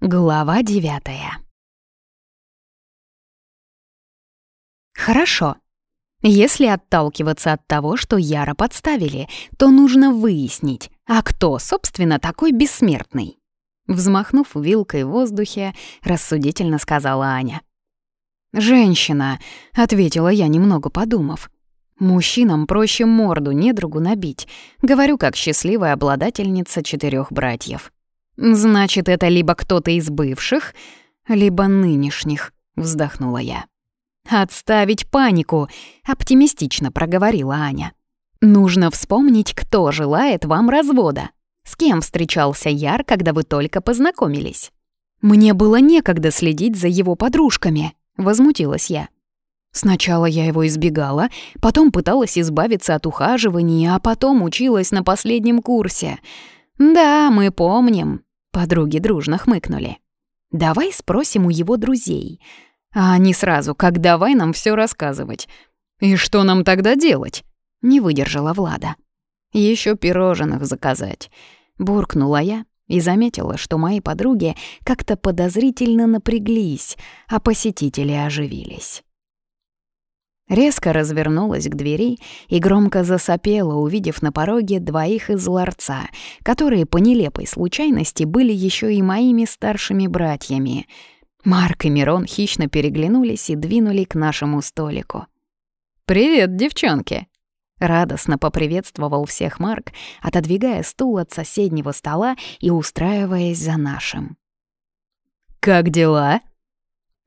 Глава девятая Хорошо. Если отталкиваться от того, что Яра подставили, то нужно выяснить, а кто, собственно, такой бессмертный. Взмахнув вилкой в воздухе, рассудительно сказала Аня. «Женщина», — ответила я, немного подумав. «Мужчинам проще морду недругу набить», — говорю как счастливая обладательница четырех братьев. «Значит, это либо кто-то из бывших, либо нынешних», — вздохнула я. «Отставить панику», — оптимистично проговорила Аня. «Нужно вспомнить, кто желает вам развода. С кем встречался Яр, когда вы только познакомились?» «Мне было некогда следить за его подружками», — возмутилась я. Сначала я его избегала, потом пыталась избавиться от ухаживаний, а потом училась на последнем курсе. «Да, мы помним», Подруги дружно хмыкнули. «Давай спросим у его друзей». А они сразу, как давай нам все рассказывать. «И что нам тогда делать?» — не выдержала Влада. Еще пирожных заказать», — буркнула я и заметила, что мои подруги как-то подозрительно напряглись, а посетители оживились. Резко развернулась к двери и громко засопела, увидев на пороге двоих из ларца, которые по нелепой случайности были еще и моими старшими братьями. Марк и Мирон хищно переглянулись и двинули к нашему столику. «Привет, девчонки!» Радостно поприветствовал всех Марк, отодвигая стул от соседнего стола и устраиваясь за нашим. «Как дела?»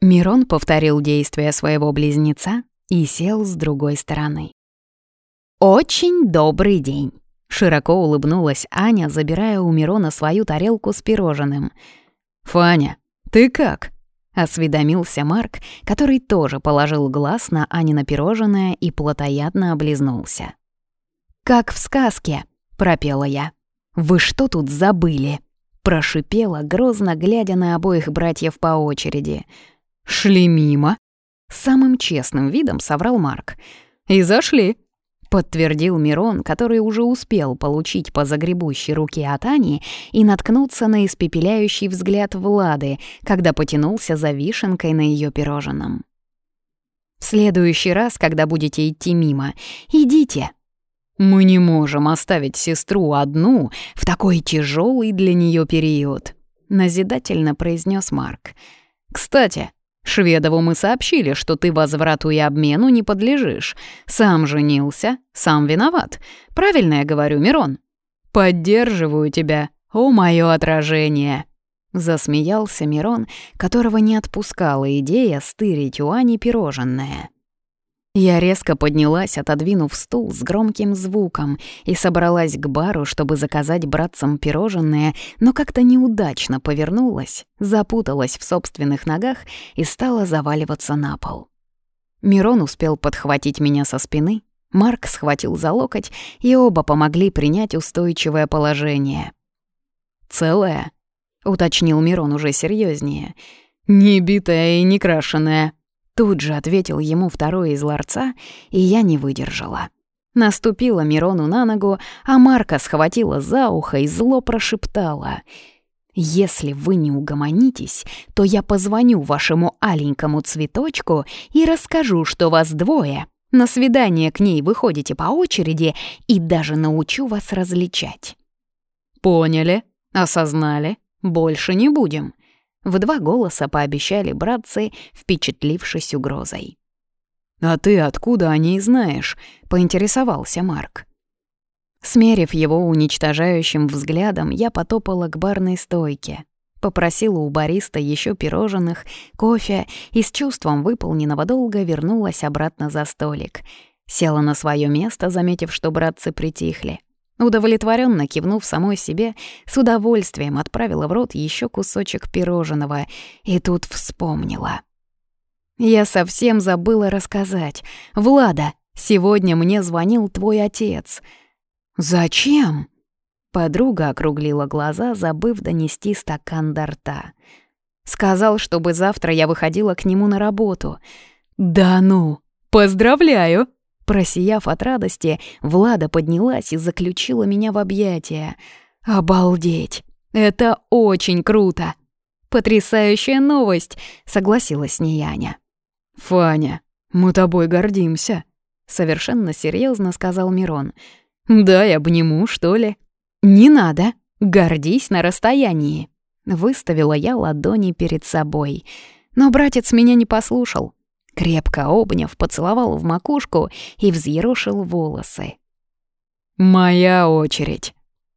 Мирон повторил действия своего близнеца, и сел с другой стороны. «Очень добрый день!» — широко улыбнулась Аня, забирая у Мирона свою тарелку с пирожным. «Фаня, ты как?» — осведомился Марк, который тоже положил глаз на Анино пирожное и плотоядно облизнулся. «Как в сказке!» — пропела я. «Вы что тут забыли?» — прошипела, грозно глядя на обоих братьев по очереди. «Шли мимо?» Самым честным видом соврал Марк. «И зашли», — подтвердил Мирон, который уже успел получить по загребущей руке от Ани и наткнуться на испепеляющий взгляд Влады, когда потянулся за вишенкой на ее пирожном. «В следующий раз, когда будете идти мимо, идите», мы не можем оставить сестру одну в такой тяжелый для нее период, назидательно произнес Марк. Кстати, Шведову мы сообщили, что ты возврату и обмену не подлежишь. Сам женился, сам виноват. Правильно я говорю, Мирон? Поддерживаю тебя, о моё отражение!» Засмеялся Мирон, которого не отпускала идея стырить у Ани пироженное. Я резко поднялась, отодвинув стул с громким звуком, и собралась к бару, чтобы заказать братцам пирожное, но как-то неудачно повернулась, запуталась в собственных ногах и стала заваливаться на пол. Мирон успел подхватить меня со спины, Марк схватил за локоть, и оба помогли принять устойчивое положение. «Целая?» — уточнил Мирон уже серьезнее. «Не битая и не крашеная», Тут же ответил ему второй из ларца, и я не выдержала. Наступила Мирону на ногу, а Марка схватила за ухо и зло прошептала. «Если вы не угомонитесь, то я позвоню вашему аленькому цветочку и расскажу, что вас двое. На свидание к ней выходите по очереди и даже научу вас различать». «Поняли, осознали, больше не будем», в два голоса пообещали братцы, впечатлившись угрозой. «А ты откуда о ней знаешь?» — поинтересовался Марк. Смерив его уничтожающим взглядом, я потопала к барной стойке. Попросила у бариста еще пирожных, кофе и с чувством выполненного долга вернулась обратно за столик. Села на свое место, заметив, что братцы притихли. Удовлетворенно кивнув самой себе, с удовольствием отправила в рот еще кусочек пирожного и тут вспомнила. Я совсем забыла рассказать. «Влада, сегодня мне звонил твой отец». «Зачем?» Подруга округлила глаза, забыв донести стакан до рта. Сказал, чтобы завтра я выходила к нему на работу. «Да ну! Поздравляю!» Просияв от радости, Влада поднялась и заключила меня в объятия. «Обалдеть! Это очень круто!» потрясающая новость», — согласилась с ней Аня. «Фаня, мы тобой гордимся», — совершенно серьезно сказал Мирон. «Дай обниму, что ли?» «Не надо, гордись на расстоянии», — выставила я ладони перед собой. Но братец меня не послушал. Крепко обняв, поцеловал в макушку и взъерошил волосы. «Моя очередь».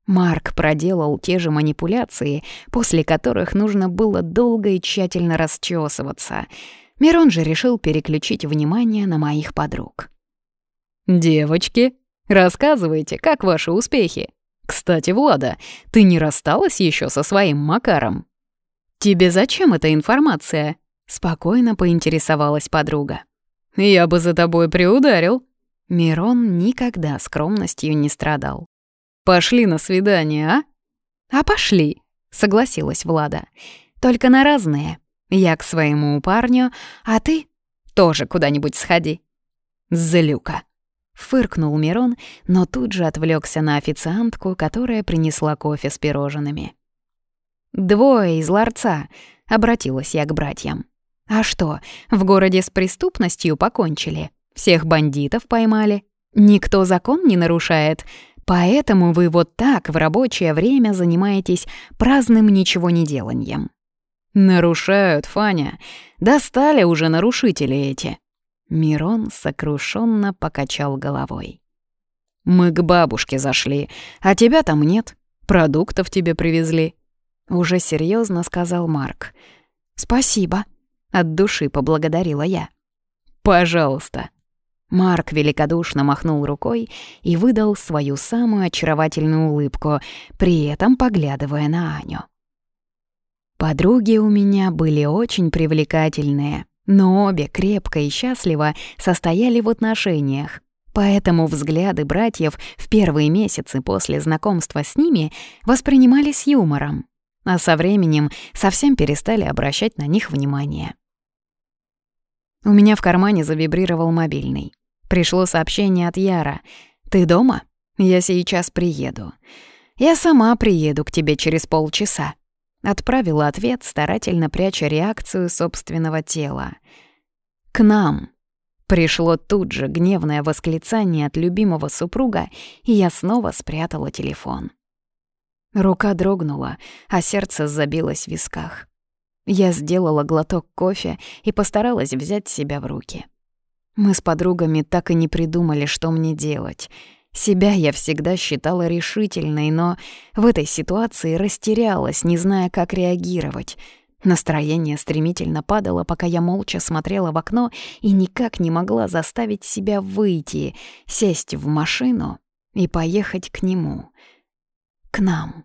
Марк проделал те же манипуляции, после которых нужно было долго и тщательно расчесываться. Мирон же решил переключить внимание на моих подруг. «Девочки, рассказывайте, как ваши успехи? Кстати, Влада, ты не рассталась еще со своим Макаром?» «Тебе зачем эта информация?» — спокойно поинтересовалась подруга. «Я бы за тобой приударил». Мирон никогда скромностью не страдал. «Пошли на свидание, а?» «А пошли», — согласилась Влада. «Только на разные. Я к своему парню, а ты тоже куда-нибудь сходи». «Злюка», — фыркнул Мирон, но тут же отвлекся на официантку, которая принесла кофе с пирожными. «Двое из ларца», — обратилась я к братьям. «А что, в городе с преступностью покончили? Всех бандитов поймали? Никто закон не нарушает?» Поэтому вы вот так в рабочее время занимаетесь праздным ничего не деланием. Нарушают, Фаня. Достали уже нарушители эти. Мирон сокрушенно покачал головой. Мы к бабушке зашли, а тебя там нет. Продуктов тебе привезли. Уже серьезно сказал Марк. Спасибо. От души поблагодарила я. Пожалуйста. Марк великодушно махнул рукой и выдал свою самую очаровательную улыбку, при этом поглядывая на Аню. Подруги у меня были очень привлекательные, но обе крепко и счастливо состояли в отношениях. Поэтому взгляды братьев в первые месяцы после знакомства с ними воспринимались юмором, а со временем совсем перестали обращать на них внимание. У меня в кармане завибрировал мобильный. Пришло сообщение от Яра. «Ты дома? Я сейчас приеду». «Я сама приеду к тебе через полчаса». Отправила ответ, старательно пряча реакцию собственного тела. «К нам». Пришло тут же гневное восклицание от любимого супруга, и я снова спрятала телефон. Рука дрогнула, а сердце забилось в висках. Я сделала глоток кофе и постаралась взять себя в руки. Мы с подругами так и не придумали, что мне делать. Себя я всегда считала решительной, но в этой ситуации растерялась, не зная, как реагировать. Настроение стремительно падало, пока я молча смотрела в окно и никак не могла заставить себя выйти, сесть в машину и поехать к нему. К нам.